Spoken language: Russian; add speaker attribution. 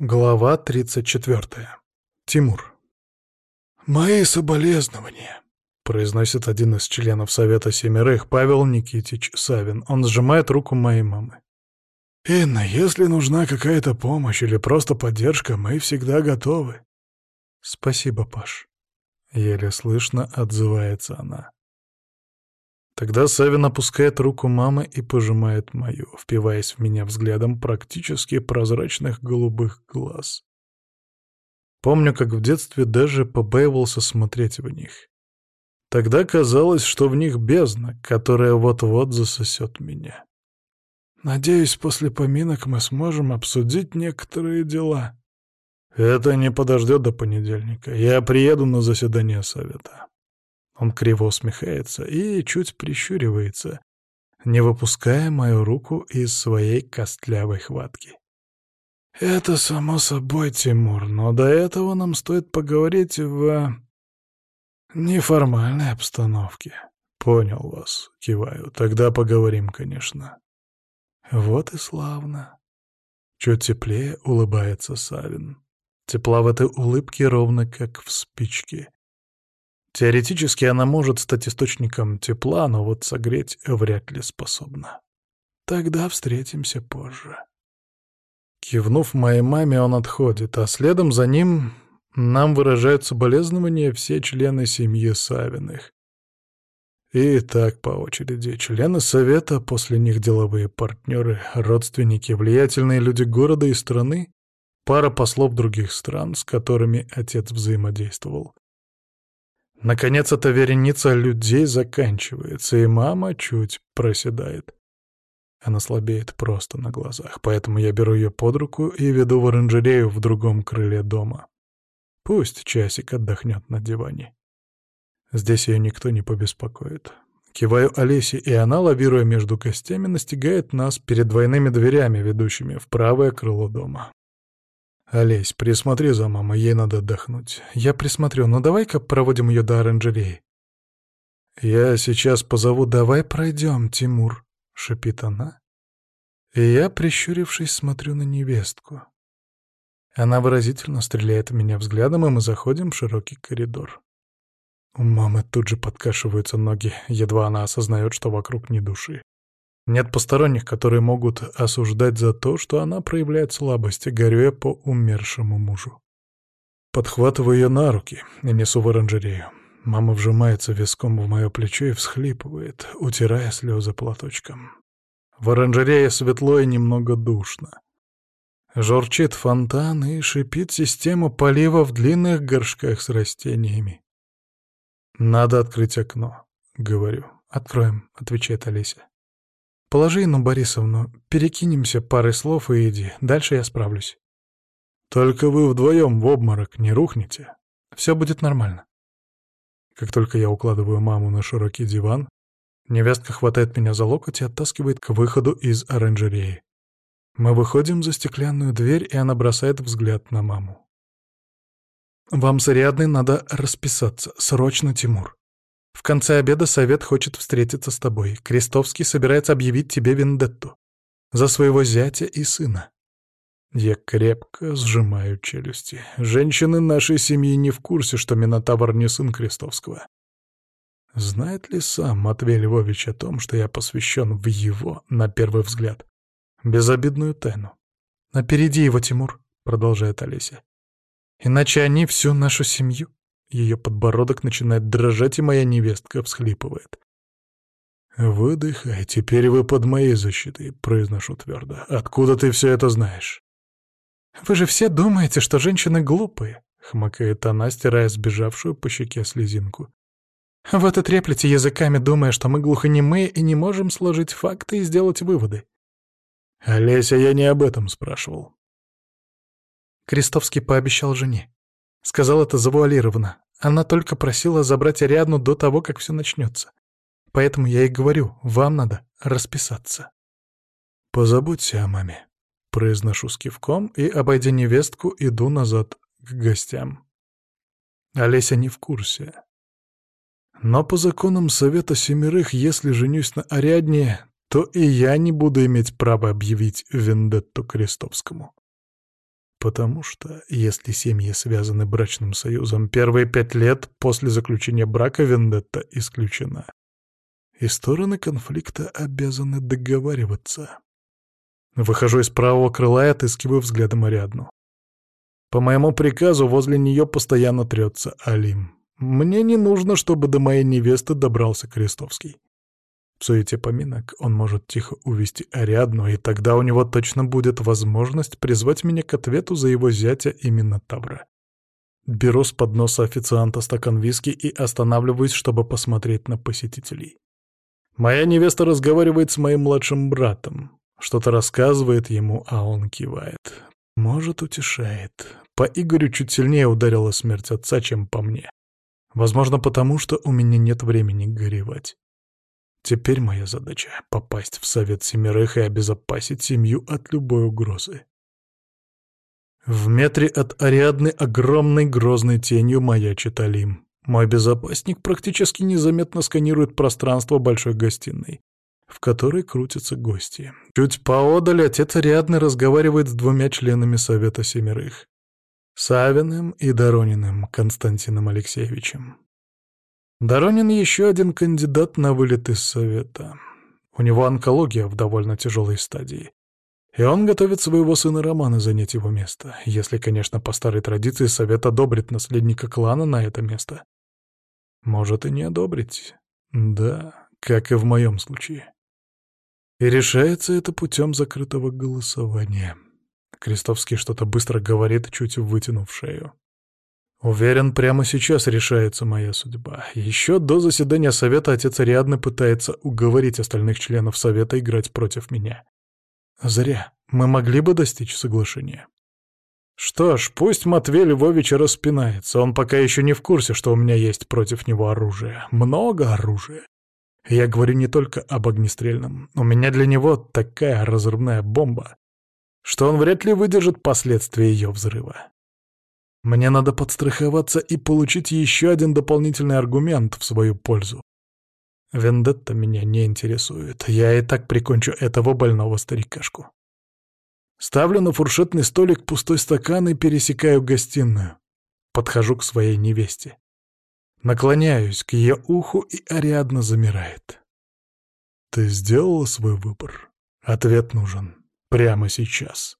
Speaker 1: Глава 34. Тимур. «Мои соболезнования», — произносит один из членов Совета Семерых, Павел Никитич Савин. Он сжимает руку моей мамы. «Инна, если нужна какая-то помощь или просто поддержка, мы всегда готовы». «Спасибо, Паш», — еле слышно отзывается она. Тогда Савин опускает руку мамы и пожимает мою, впиваясь в меня взглядом практически прозрачных голубых глаз. Помню, как в детстве даже побаивался смотреть в них. Тогда казалось, что в них бездна, которая вот-вот засосет меня. Надеюсь, после поминок мы сможем обсудить некоторые дела. Это не подождет до понедельника. Я приеду на заседание совета. Он криво усмехается и чуть прищуривается, не выпуская мою руку из своей костлявой хватки. «Это само собой, Тимур, но до этого нам стоит поговорить в... неформальной обстановке». «Понял вас», — киваю. «Тогда поговорим, конечно». «Вот и славно». Чуть теплее улыбается Савин. Тепла в этой улыбке ровно как в спичке. Теоретически она может стать источником тепла, но вот согреть вряд ли способна. Тогда встретимся позже. Кивнув моей маме, он отходит, а следом за ним нам выражают соболезнования все члены семьи Савиных. И так по очереди. Члены совета, после них деловые партнеры, родственники, влиятельные люди города и страны, пара послов других стран, с которыми отец взаимодействовал. Наконец эта вереница людей заканчивается, и мама чуть проседает. Она слабеет просто на глазах, поэтому я беру ее под руку и веду в оранжерею в другом крыле дома. Пусть часик отдохнет на диване. Здесь ее никто не побеспокоит. Киваю Олесе, и она, лавируя между гостями, настигает нас перед двойными дверями, ведущими в правое крыло дома. «Олесь, присмотри за мамой, ей надо отдохнуть». «Я присмотрю, но давай-ка проводим ее до оранжереи». «Я сейчас позову, давай пройдем, Тимур», — шипит она. И я, прищурившись, смотрю на невестку. Она выразительно стреляет в меня взглядом, и мы заходим в широкий коридор. У мамы тут же подкашиваются ноги, едва она осознает, что вокруг ни души. Нет посторонних, которые могут осуждать за то, что она проявляет слабость, горюя по умершему мужу. Подхватываю ее на руки и несу в оранжерею. Мама вжимается виском в мое плечо и всхлипывает, утирая слезы платочком. В оранжерее светло и немного душно. Жорчит фонтан и шипит система полива в длинных горшках с растениями. «Надо открыть окно», — говорю. «Откроем», — отвечает Олеся. Положи Инну Борисовну, перекинемся парой слов и иди. Дальше я справлюсь. Только вы вдвоем в обморок не рухнете. Все будет нормально. Как только я укладываю маму на широкий диван, невестка хватает меня за локоть и оттаскивает к выходу из оранжереи. Мы выходим за стеклянную дверь, и она бросает взгляд на маму. «Вам с Ариадной надо расписаться. Срочно, Тимур. В конце обеда совет хочет встретиться с тобой. Крестовский собирается объявить тебе вендетту. За своего зятя и сына. Я крепко сжимаю челюсти. Женщины нашей семьи не в курсе, что Минотавр не сын Крестовского. Знает ли сам Матвей Львович о том, что я посвящен в его, на первый взгляд, безобидную тайну? «Опереди его, Тимур», — продолжает Олеся. «Иначе они всю нашу семью ее подбородок начинает дрожать, и моя невестка всхлипывает. «Выдыхай, теперь вы под моей защитой», — произношу твердо. «Откуда ты все это знаешь?» «Вы же все думаете, что женщины глупые», — хмыкает она, стирая сбежавшую по щеке слезинку. «Вот и треплете языками, думая, что мы глухонемые и не можем сложить факты и сделать выводы». «Олеся, я не об этом спрашивал». Крестовский пообещал жене. Сказал это завуалированно. Она только просила забрать Ариадну до того, как все начнется. Поэтому я и говорю, вам надо расписаться. «Позаботься о маме», — произношу с кивком и, обойдя невестку, иду назад к гостям. Олеся не в курсе. Но по законам Совета Семерых, если женюсь на Ариадне, то и я не буду иметь права объявить вендетту Крестовскому. Потому что, если семьи связаны брачным союзом, первые пять лет после заключения брака вендетта исключена. И стороны конфликта обязаны договариваться. Выхожу из правого крыла и отыскиваю взглядом Ариадну. По моему приказу возле нее постоянно трется Алим. Мне не нужно, чтобы до моей невесты добрался Крестовский. В суете поминок он может тихо увести Ариадну, и тогда у него точно будет возможность призвать меня к ответу за его зятя именно Тавра. Беру с подноса официанта стакан виски и останавливаюсь, чтобы посмотреть на посетителей. Моя невеста разговаривает с моим младшим братом. Что-то рассказывает ему, а он кивает. Может, утешает. По Игорю чуть сильнее ударила смерть отца, чем по мне. Возможно, потому что у меня нет времени горевать. Теперь моя задача — попасть в Совет Семерых и обезопасить семью от любой угрозы. В метре от Ариадны огромной грозной тенью маячит Алим. Мой безопасник практически незаметно сканирует пространство большой гостиной, в которой крутятся гости. Чуть поодаль отец Ариадны разговаривает с двумя членами Совета Семерых. Савиным и Дорониным Константином Алексеевичем. Доронин еще один кандидат на вылет из Совета. У него онкология в довольно тяжелой стадии. И он готовит своего сына Романа занять его место, если, конечно, по старой традиции Совет одобрит наследника клана на это место. Может и не одобрить. Да, как и в моем случае. И решается это путем закрытого голосования. Крестовский что-то быстро говорит, чуть вытянув шею. Уверен, прямо сейчас решается моя судьба. Еще до заседания совета отец Ариадны пытается уговорить остальных членов совета играть против меня. Зря. Мы могли бы достичь соглашения. Что ж, пусть Матвей Львович распинается. Он пока еще не в курсе, что у меня есть против него оружие. Много оружия. Я говорю не только об огнестрельном. У меня для него такая разрывная бомба, что он вряд ли выдержит последствия ее взрыва. Мне надо подстраховаться и получить еще один дополнительный аргумент в свою пользу. Вендетта меня не интересует. Я и так прикончу этого больного старикашку. Ставлю на фуршетный столик пустой стакан и пересекаю гостиную. Подхожу к своей невесте. Наклоняюсь к ее уху, и Ариадна замирает. «Ты сделала свой выбор? Ответ нужен. Прямо сейчас».